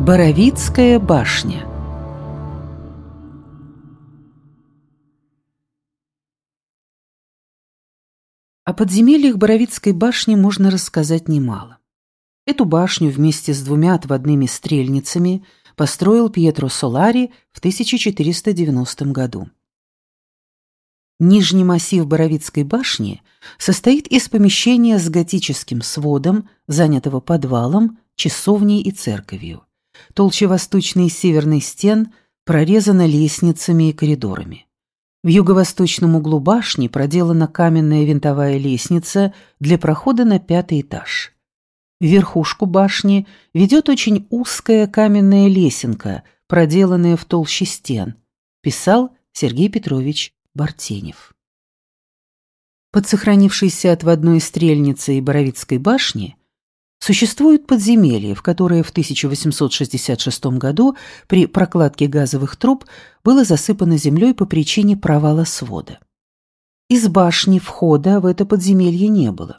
Боровицкая башня О подземельях Боровицкой башни можно рассказать немало. Эту башню вместе с двумя отводными стрельницами построил Пьетро Солари в 1490 году. Нижний массив Боровицкой башни состоит из помещения с готическим сводом, занятого подвалом, часовней и церковью. Толще восточной и северной стен прорезана лестницами и коридорами. В юго-восточном углу башни проделана каменная винтовая лестница для прохода на пятый этаж. В верхушку башни ведет очень узкая каменная лесенка, проделанная в толще стен, писал Сергей Петрович Бартенев. Под сохранившейся отводной стрельницей Боровицкой башни существует подземелье, в которое в 1866 году при прокладке газовых труб было засыпано землей по причине провала свода. Из башни входа в это подземелье не было.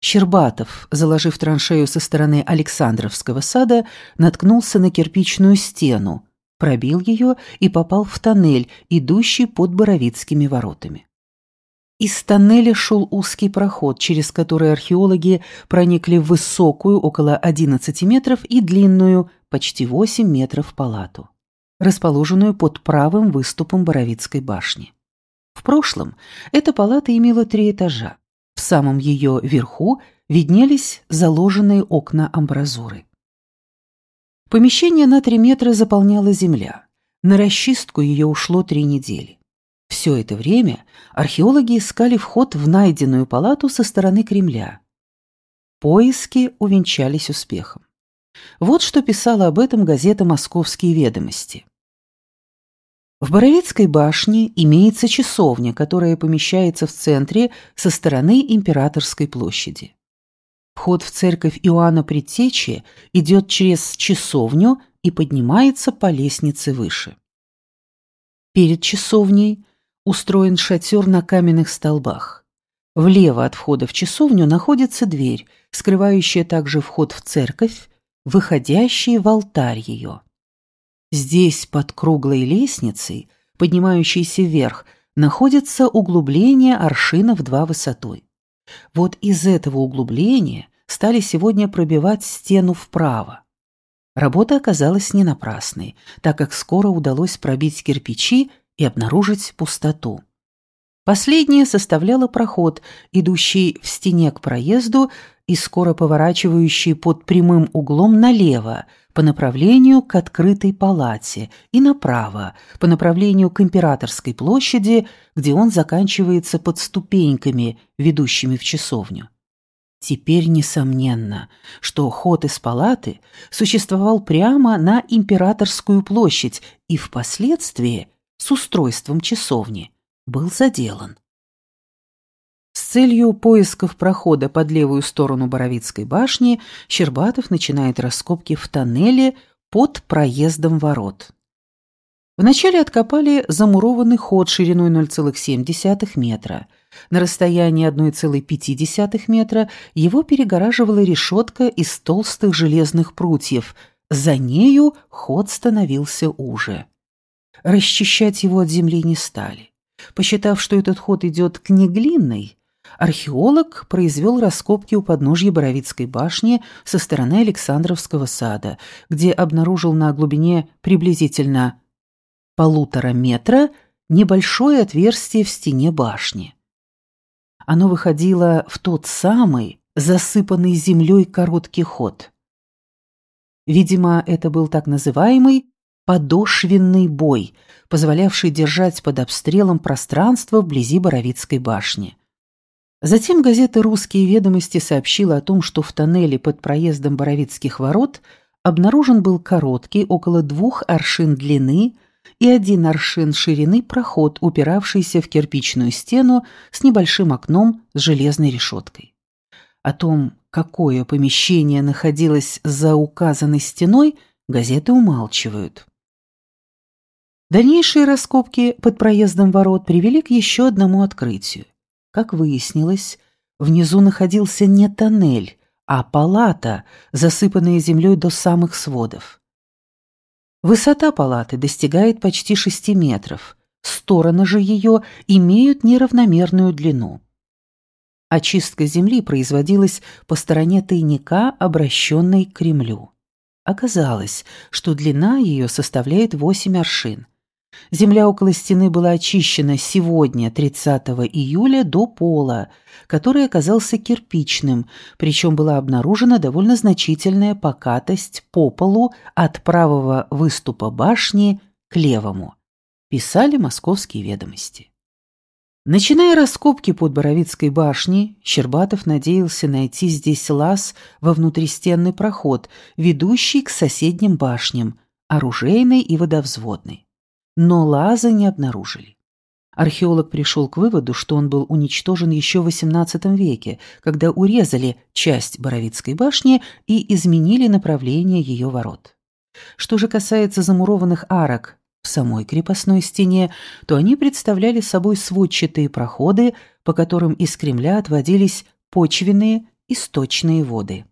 Щербатов, заложив траншею со стороны Александровского сада, наткнулся на кирпичную стену, пробил ее и попал в тоннель, идущий под Боровицкими воротами. Из тоннеля шел узкий проход, через который археологи проникли в высокую, около 11 метров, и длинную, почти 8 метров, палату, расположенную под правым выступом Боровицкой башни. В прошлом эта палата имела три этажа. В самом ее верху виднелись заложенные окна амбразуры. Помещение на три метра заполняла земля. На расчистку ее ушло три недели. Все это время археологи искали вход в найденную палату со стороны Кремля. Поиски увенчались успехом. Вот что писала об этом газета «Московские ведомости». В Боровицкой башне имеется часовня, которая помещается в центре со стороны Императорской площади. Вход в церковь Иоанна Предтечи идет через часовню и поднимается по лестнице выше. Перед часовней устроен шатер на каменных столбах. Влево от входа в часовню находится дверь, скрывающая также вход в церковь, выходящий в алтарь ее. Здесь, под круглой лестницей, поднимающейся вверх, находится углубление аршина в два высотой. Вот из этого углубления стали сегодня пробивать стену вправо. Работа оказалась не напрасной, так как скоро удалось пробить кирпичи и обнаружить пустоту. Последняя составляла проход, идущий в стене к проезду и скоро поворачивающий под прямым углом налево, по направлению к открытой палате, и направо, по направлению к Императорской площади, где он заканчивается под ступеньками, ведущими в часовню. Теперь несомненно, что ход из палаты существовал прямо на Императорскую площадь и впоследствии с устройством часовни был заделан. С целью поисков прохода под левую сторону Боровицкой башни Щербатов начинает раскопки в тоннеле под проездом ворот. Вначале откопали замурованный ход шириной 0,7 метра. На расстоянии 1,5 метра его перегораживала решетка из толстых железных прутьев. За нею ход становился уже. Расчищать его от земли не стали. Посчитав, что этот ход идет к Неглинной, археолог произвел раскопки у подножья Боровицкой башни со стороны Александровского сада, где обнаружил на глубине приблизительно полутора метра небольшое отверстие в стене башни. Оно выходило в тот самый, засыпанный землей короткий ход. Видимо, это был так называемый подошвенный бой, позволявший держать под обстрелом пространство вблизи Боровицкой башни. Затем газета «Русские ведомости» сообщила о том, что в тоннеле под проездом Боровицких ворот обнаружен был короткий, около двух аршин длины и один аршин ширины проход, упиравшийся в кирпичную стену с небольшим окном с железной решеткой. О том, какое помещение находилось за указанной стеной, газеты умалчивают. Дальнейшие раскопки под проездом ворот привели к еще одному открытию. Как выяснилось, внизу находился не тоннель, а палата, засыпанная землей до самых сводов. Высота палаты достигает почти 6 метров, стороны же ее имеют неравномерную длину. Очистка земли производилась по стороне тайника, обращенной к Кремлю. Оказалось, что длина ее составляет 8 аршин. Земля около стены была очищена сегодня, 30 июля, до пола, который оказался кирпичным, причем была обнаружена довольно значительная покатость по полу от правого выступа башни к левому. Писали московские ведомости. Начиная раскопки под Боровицкой башней, Щербатов надеялся найти здесь лаз во внутристенный проход, ведущий к соседним башням, оружейной и водовзводной но лаза не обнаружили. Археолог пришел к выводу, что он был уничтожен еще в XVIII веке, когда урезали часть Боровицкой башни и изменили направление ее ворот. Что же касается замурованных арок в самой крепостной стене, то они представляли собой сводчатые проходы, по которым из Кремля отводились почвенные источные воды.